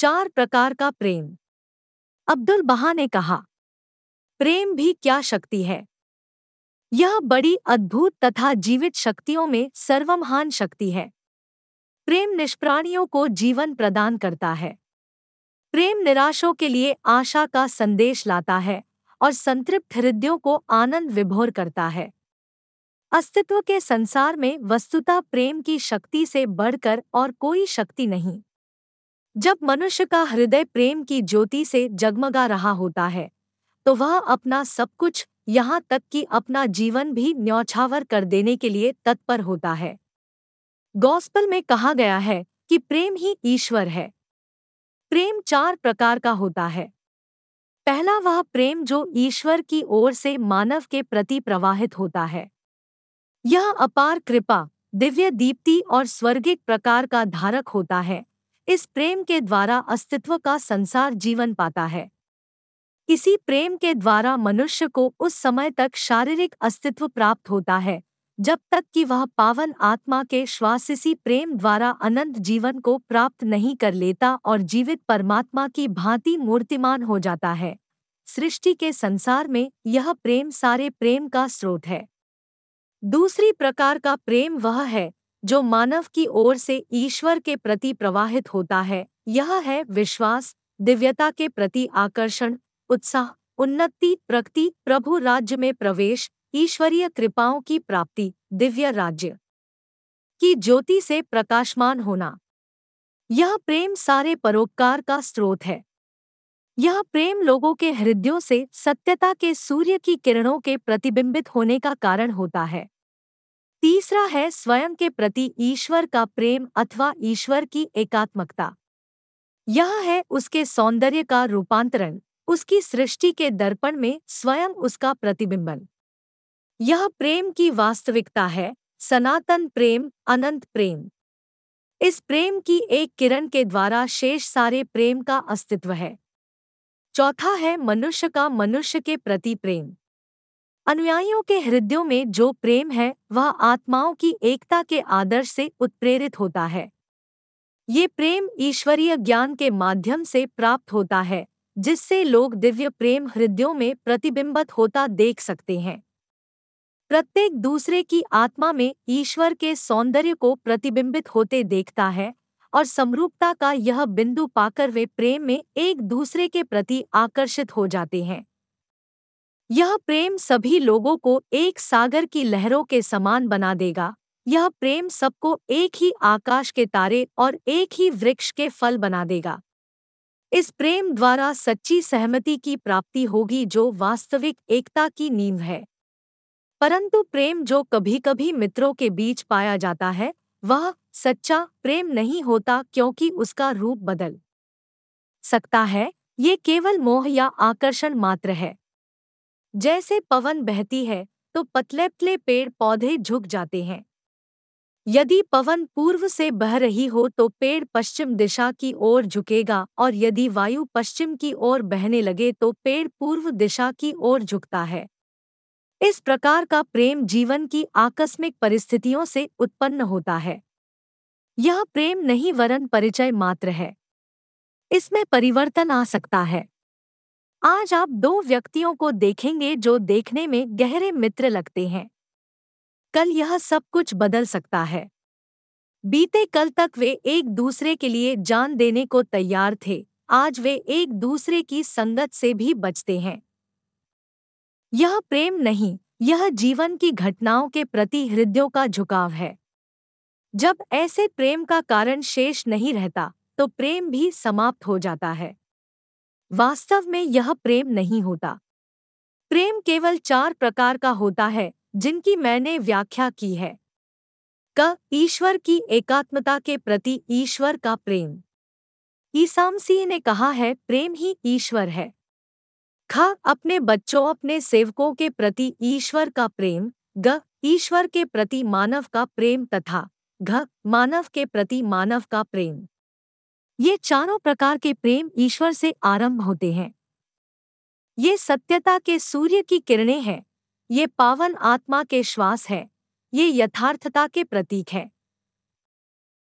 चार प्रकार का प्रेम। अब्दुल बहा ने कहा, प्रेम भी क्या शक्ति है? यह बड़ी अद्भुत तथा जीवित शक्तियों में सर्वमहान शक्ति है। प्रेम निष्प्राणियों को जीवन प्रदान करता है। प्रेम निराशों के लिए आशा का संदेश लाता है और संतृप्त हृदयों को आनंद विभोर करता है। अस्तित्व के संसार में वस्तुता प्रेम की शक्ति से बढ़कर और कोई शक्ति नहीं। जब मनुष्य का हृदय प्रेम की ज्योति से जगमगा रहा होता है तो वह अपना सब कुछ यहाँ तक कि अपना जीवन भी न्यौछावर कर देने के लिए तत्पर होता है। गॉस्पल में कहा गया है कि प्रेम ही ईश्वर है। प्रेम चार प्रकार का होता है। पहला वह प्रेम जो ईश्वर की ओर से मानव के प्रति प्रवाहित होता है। यह अपार कृपा, दिव्य दीप्ति और स्वर्गिक प्रकार का धारक होता है। इस प्रेम के द्वारा अस्तित्व का संसार जीवन पाता है। इसी प्रेम के द्वारा मनुष्य को उस समय तक शारीरिक अस्तित्व प्राप्त होता है, जब तक कि वह पावन आत्मा के श्वासिसी प्रेम द्वारा अनंत जीवन को प्राप्त नहीं कर लेता और जीवित परमात्मा की भांति मूर्तिमान हो जाता है। सृष्टि के संसार में यह प्रेम सारे प्रेम का स्रोत है। दूसरी प्रकार का प्रेम वह है जो मानव की ओर से ईश्वर के प्रति प्रवाहित होता है। यह है विश्वास, दिव्यता के प्रति आकर्षण, उत्साह, उन्नति, प्रगति, प्रभु राज्य में प्रवेश, ईश्वरीय कृपाओं की प्राप्ति, दिव्य राज्य की ज्योति से प्रकाशमान होना। यह प्रेम सारे परोपकार का स्रोत है। यह प्रेम लोगों के हृदयों से सत्यता के सूर्य की किरणों के प्रतिबिंबित होने का कारण होता है। तीसरा है स्वयं के प्रति ईश्वर का प्रेम अथवा ईश्वर की एकात्मकता। यह है उसके सौंदर्य का रूपांतरण, उसकी सृष्टि के दर्पण में स्वयं उसका प्रतिबिंबन। यह प्रेम की वास्तविकता है, सनातन प्रेम, अनंत प्रेम। इस प्रेम की एक किरण के द्वारा शेष सारे प्रेम का अस्तित्व है। चौथा है मनुष्य का मनुष्य के प्रति प्रेम। अनुयायियों के हृदयों में जो प्रेम है, वह आत्माओं की एकता के आदर्श से उत्प्रेरित होता है। ये प्रेम ईश्वरीय ज्ञान के माध्यम से प्राप्त होता है, जिससे लोग दिव्य प्रेम हृदयों में प्रतिबिंबित होता देख सकते हैं। प्रत्येक दूसरे की आत्मा में ईश्वर के सौंदर्य को प्रतिबिंबित होते देखता है, और समरूपता का यह बिंदु पाकर वे प्रेम में एक दूसरे के प्रति आकर्षित हो जाते हैं। यह प्रेम सभी लोगों को एक सागर की लहरों के समान बना देगा। यह प्रेम सबको एक ही आकाश के तारे और एक ही वृक्ष के फल बना देगा। इस प्रेम द्वारा सच्ची सहमति की प्राप्ति होगी जो वास्तविक एकता की नींव है। परंतु प्रेम जो कभी कभी मित्रों के बीच पाया जाता है, वह सच्चा प्रेम नहीं होता क्योंकि उसका रूप बदल सकता है। ये केवल मोह या आकर्षण मात्र है। जैसे पवन बहती है तो पतले पतले पेड़ पौधे झुक जाते हैं। यदि पवन पूर्व से बह रही हो तो पेड़ पश्चिम दिशा की ओर झुकेगा और यदि वायु पश्चिम की ओर बहने लगे तो पेड़ पूर्व दिशा की ओर झुकता है। इस प्रकार का प्रेम जीवन की आकस्मिक परिस्थितियों से उत्पन्न होता है। यह प्रेम नहीं वरन परिचय मात्र है। इसमें परिवर्तन आ सकता है। आज आप दो व्यक्तियों को देखेंगे जो देखने में गहरे मित्र लगते हैं। कल यह सब कुछ बदल सकता है। बीते कल तक वे एक दूसरे के लिए जान देने को तैयार थे। आज वे एक दूसरे की संगत से भी बचते हैं। यह प्रेम नहीं, यह जीवन की घटनाओं के प्रति हृदयों का झुकाव है। जब ऐसे प्रेम का कारण शेष नहीं रहता तो प्रेम भी समाप्त हो जाता है। वास्तव में यह प्रेम नहीं होता। प्रेम केवल चार प्रकार का होता है, जिनकी मैंने व्याख्या की है। क, ईश्वर की एकात्मता के प्रति ईश्वर का प्रेम। ईसामसी ने कहा है, प्रेम ही ईश्वर है। ख, अपने बच्चों, अपने सेवकों के प्रति ईश्वर का प्रेम। ग, ईश्वर के प्रति मानव का प्रेम तथा घ, मानव के प्रति मानव का प्रेम। ये चारों प्रकार के प्रेम ईश्वर से आरंभ होते हैं। ये सत्यता के सूर्य की किरणें हैं। ये पावन आत्मा के श्वास है। ये यथार्थता के प्रतीक है।